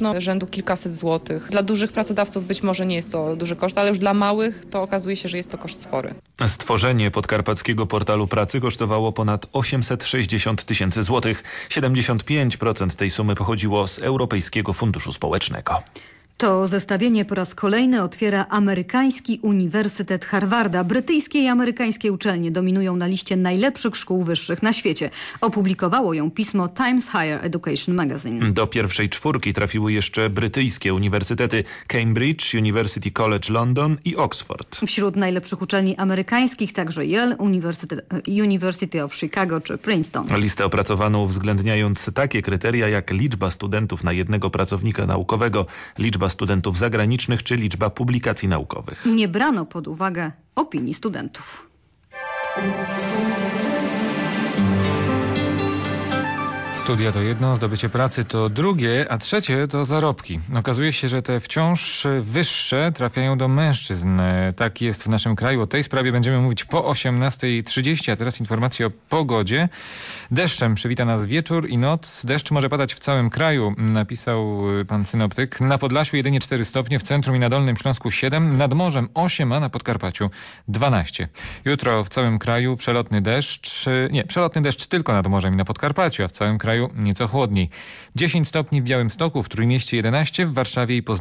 no, rzędu kilkaset złotych. Dla dużych pracodawców być może nie jest to duży koszt, ale już dla małych to okazuje się, że jest to koszt spory. Stworzenie podkarpackiego portalu pracy kosztowało ponad 860 tysięcy złotych. 75% tej sumy pochodziło z Europejskiego Funduszu Społecznego. To zestawienie po raz kolejny otwiera amerykański Uniwersytet Harvarda. Brytyjskie i amerykańskie uczelnie dominują na liście najlepszych szkół wyższych na świecie. Opublikowało ją pismo Times Higher Education Magazine. Do pierwszej czwórki trafiły jeszcze brytyjskie uniwersytety Cambridge, University College London i Oxford. Wśród najlepszych uczelni amerykańskich także Yale, University, University of Chicago czy Princeton. Listę opracowano uwzględniając takie kryteria jak liczba studentów na jednego pracownika naukowego, liczba studentów zagranicznych czy liczba publikacji naukowych. Nie brano pod uwagę opinii studentów. Studia to jedno, zdobycie pracy to drugie, a trzecie to zarobki. Okazuje się, że te wciąż wyższe trafiają do mężczyzn. Tak jest w naszym kraju. O tej sprawie będziemy mówić po 18.30, a teraz informacje o pogodzie. Deszczem przywita nas wieczór i noc. Deszcz może padać w całym kraju, napisał pan synoptyk. Na Podlasiu jedynie 4 stopnie, w centrum i na Dolnym Śląsku 7, nad morzem 8, a na Podkarpaciu 12. Jutro w całym kraju przelotny deszcz, nie, przelotny deszcz tylko nad morzem i na Podkarpaciu, a w całym kraju nieco chłodniej. 10 stopni w Białymstoku, w Trójmieście 11, w Warszawie i Poznaniu.